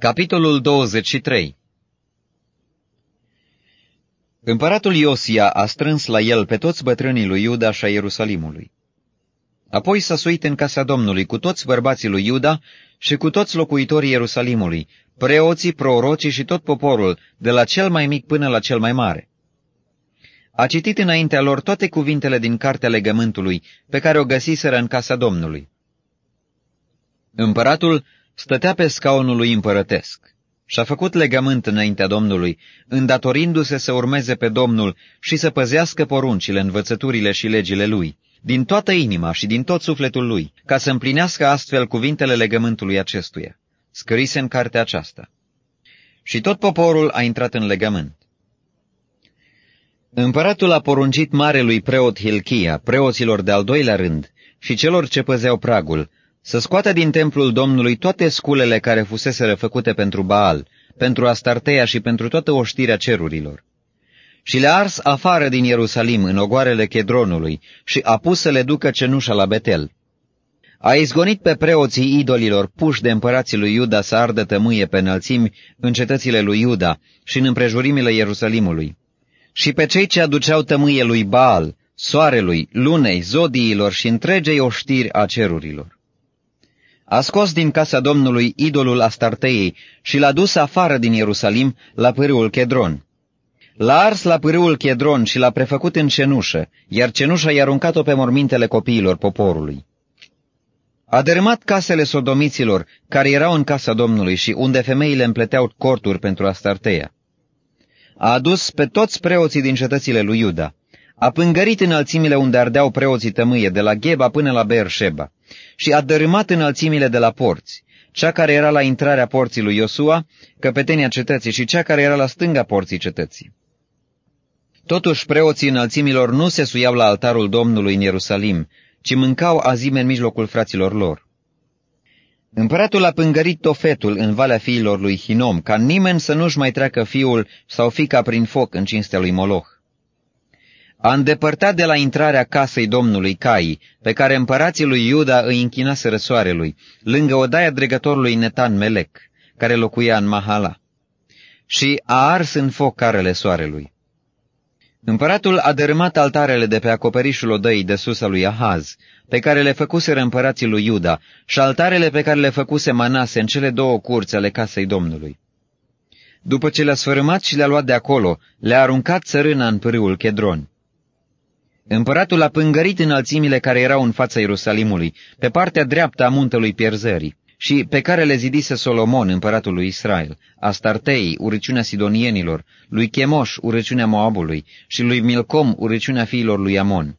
Capitolul 23 Împăratul Iosia a strâns la el pe toți bătrânii lui Iuda și a Ierusalimului. Apoi s-a suit în casa Domnului cu toți bărbații lui Iuda și cu toți locuitorii Ierusalimului, preoții, prorocii și tot poporul, de la cel mai mic până la cel mai mare. A citit înaintea lor toate cuvintele din cartea legământului, pe care o găsiseră în casa Domnului. Împăratul stătea pe scaunul lui împărătesc și a făcut legământ înaintea Domnului, îndatorindu-se să urmeze pe Domnul și să păzească poruncile, învățăturile și legile lui, din toată inima și din tot sufletul lui, ca să împlinească astfel cuvintele legământului acestuia, scrise în cartea aceasta. Și tot poporul a intrat în legământ. Împăratul a poruncit marelui preot Hilchia, preoților de al doilea rând, și celor ce păzeau pragul, să scoată din templul Domnului toate sculele care fuseseră făcute pentru Baal, pentru Astarteia și pentru toată oștirea cerurilor. Și le-a ars afară din Ierusalim în ogoarele Chedronului și a pus să le ducă cenușa la Betel. A izgonit pe preoții idolilor puși de împărații lui Iuda să ardă tămâie pe înălțimi în cetățile lui Iuda și în împrejurimile Ierusalimului. Și pe cei ce aduceau tămâie lui Baal, soarelui, lunei, zodiilor și întregei oștiri a cerurilor. A scos din casa Domnului idolul Astartei și l-a dus afară din Ierusalim la pârâul Chedron. L-a ars la pârâul Chedron și l-a prefăcut în cenușă, iar cenușa i-a aruncat-o pe mormintele copiilor poporului. A dărâmat casele sodomiților, care erau în casa Domnului și unde femeile împleteau corturi pentru Astarteia. A adus pe toți preoții din cetățile lui Iuda. A pângărit înălțimile unde ardeau preoții tămâie, de la Gheba până la Beersheba și a dărâmat înălțimile de la porți, cea care era la intrarea porții lui Iosua, căpetenia cetății și cea care era la stânga porții cetății. Totuși preoții înălțimilor nu se suiau la altarul Domnului în Ierusalim, ci mâncau azime în mijlocul fraților lor. Împăratul a pângărit tofetul în valea fiilor lui Hinom, ca nimeni să nu-și mai treacă fiul sau fica prin foc în cinstea lui Moloch a îndepărtat de la intrarea casei domnului Cai, pe care împărații lui Iuda îi închinaseră soarelui, lângă odaia dregătorului Netan Melec, care locuia în Mahala, și a ars în foc carele soarelui. Împăratul a dărâmat altarele de pe acoperișul odăii de sus al lui Ahaz, pe care le făcuseră împărații lui Iuda, și altarele pe care le făcuse Manase în cele două curți ale casei Domnului. După ce le-a sfărâmat și le-a luat de acolo, le-a aruncat țărâna în pârâul Chedron. Împăratul a pângărit înălțimile care erau în fața Ierusalimului, pe partea dreaptă a muntelui Pierzării, și pe care le zidise Solomon, împăratul lui Israel, Astartei, urăciunea sidonienilor, lui Chemoș, urăciunea Moabului, și lui Milcom, urăciunea fiilor lui Amon.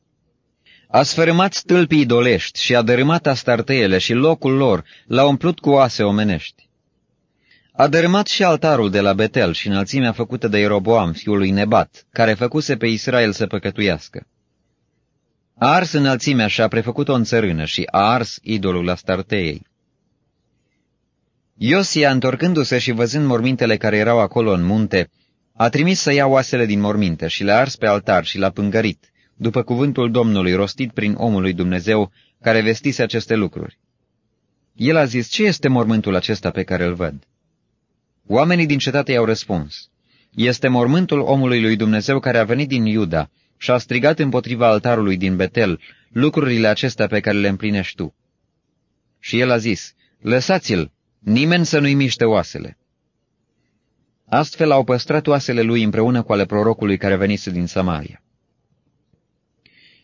A sfărâmat stâlpii idolești și a dărâmat astarteele și locul lor l-a umplut cu oase omenești. A dărâmat și altarul de la Betel și înălțimea făcută de Ieroboam, fiul lui Nebat, care făcuse pe Israel să păcătuiască. A ars înălțimea și a prefăcut-o în țărână și a ars idolul Astarteei. Iosia, întorcându-se și văzând mormintele care erau acolo în munte, a trimis să ia oasele din morminte și le-a ars pe altar și l-a pângărit, după cuvântul Domnului rostit prin omul lui Dumnezeu care vestise aceste lucruri. El a zis, ce este mormântul acesta pe care îl văd? Oamenii din cetate i-au răspuns, este mormântul omului lui Dumnezeu care a venit din Iuda și a strigat împotriva altarului din Betel lucrurile acestea pe care le împlinești tu. Și el a zis, lăsați-l, nimeni să nu-i miște oasele. Astfel au păstrat oasele lui împreună cu ale prorocului care venise din Samaria.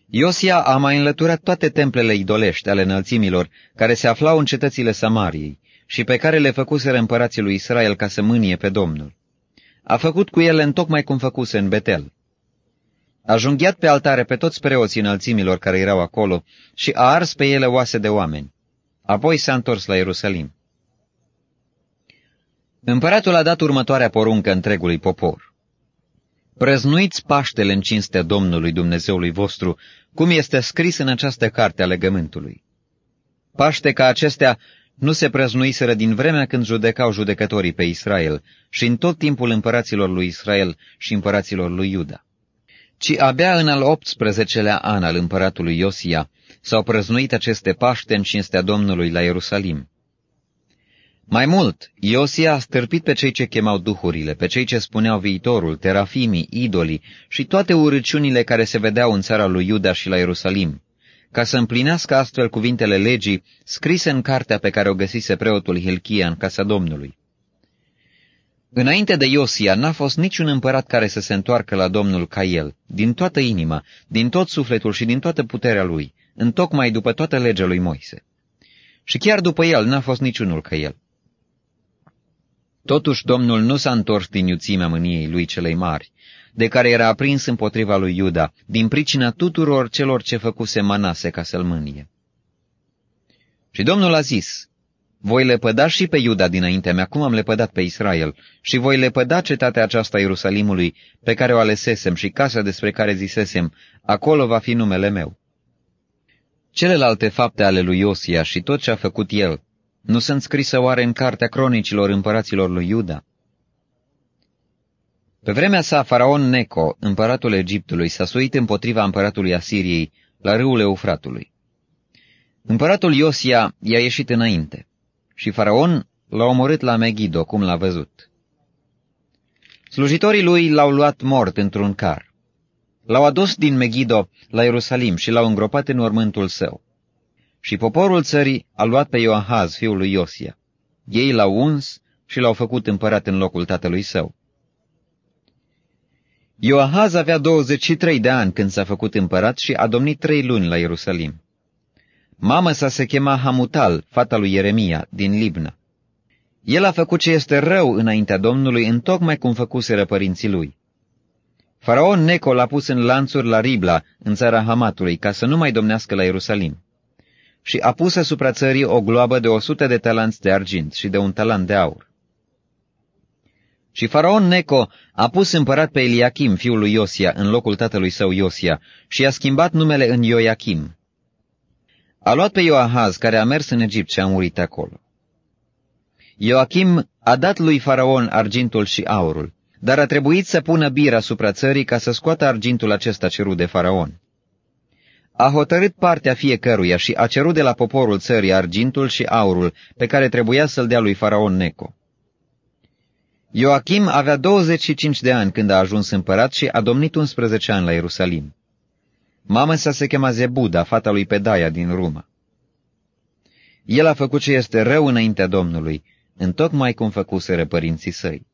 Iosia a mai înlăturat toate templele idolești ale înălțimilor care se aflau în cetățile Samariei și pe care le făcuseră împărații lui Israel ca să mânie pe Domnul. A făcut cu ele întocmai cum făcuse în Betel. A junghiat pe altare pe toți preoții înălțimilor care erau acolo și a ars pe ele oase de oameni. Apoi s-a întors la Ierusalim. Împăratul a dat următoarea poruncă întregului popor. Prăznuiți Paștele în cinstea Domnului Dumnezeului vostru, cum este scris în această carte a legământului. Paște ca acestea nu se prăznuiseră din vremea când judecau judecătorii pe Israel și în tot timpul împăraților lui Israel și împăraților lui Iuda ci abia în al 18-lea an al împăratului Iosia s-au prăznuit aceste Paște în cinstea Domnului la Ierusalim. Mai mult, Iosia a stârpit pe cei ce chemau duhurile, pe cei ce spuneau viitorul, terafimii, idolii și toate urăciunile care se vedeau în țara lui Iuda și la Ierusalim, ca să împlinească astfel cuvintele legii scrise în cartea pe care o găsise preotul Hilchia în casa Domnului. Înainte de Iosia n-a fost niciun împărat care să se întoarcă la Domnul ca el, din toată inima, din tot sufletul și din toată puterea lui, întocmai după toată legea lui Moise. Și chiar după el n-a fost niciunul ca el. Totuși Domnul nu s-a întors din iuțimea mâniei lui celei mari, de care era aprins împotriva lui Iuda, din pricina tuturor celor ce făcuse Manase ca să-l mânie. Și Domnul a zis, voi lepăda și pe Iuda dinaintea mea, cum am lepădat pe Israel, și voi lepăda cetatea aceasta Ierusalimului, pe care o alesesem și casa despre care zisesem, acolo va fi numele meu. Celelalte fapte ale lui Iosia și tot ce a făcut el, nu sunt scrise oare în cartea cronicilor împăraților lui Iuda? Pe vremea sa, faraon Neco, împăratul Egiptului, s-a suit împotriva împăratului Asiriei la râul Eufratului. Împăratul Iosia i-a ieșit înainte și faraon l-a omorât la Megiddo, cum l-a văzut. Slujitorii lui l-au luat mort într-un car. L-au adus din Megiddo la Ierusalim și l-au îngropat în mormântul său. Și poporul țării a luat pe Ioahaz, fiul lui Iosia. Ei l-au uns și l-au făcut împărat în locul tatălui său. Ioahaz avea 23 de ani când s-a făcut împărat și a domnit trei luni la Ierusalim. Mama sa se chema Hamutal, fata lui Ieremia, din Libna. El a făcut ce este rău înaintea Domnului, întocmai cum făcuseră părinții lui. Faraon Neco l-a pus în lanțuri la Ribla, în țara Hamatului, ca să nu mai domnească la Ierusalim. Și a pus asupra țării o gloabă de o sută de talanți de argint și de un talant de aur. Și faraon Neco a pus împărat pe Eliachim, fiul lui Iosia, în locul tatălui său Iosia, și a schimbat numele în Ioachim. A luat pe Ioahaz, care a mers în Egipt și a murit acolo. Ioachim a dat lui faraon argintul și aurul, dar a trebuit să pună bir asupra țării ca să scoată argintul acesta cerut de faraon. A hotărât partea fiecăruia și a cerut de la poporul țării argintul și aurul pe care trebuia să-l dea lui faraon Neco. Ioachim avea 25 de ani când a ajuns împărat și a domnit 11 ani la Ierusalim. Mama sa se chema Zebuda, fata lui Pedaia din Ruma. El a făcut ce este rău înaintea Domnului, întocmai cum făcuseră părinții săi.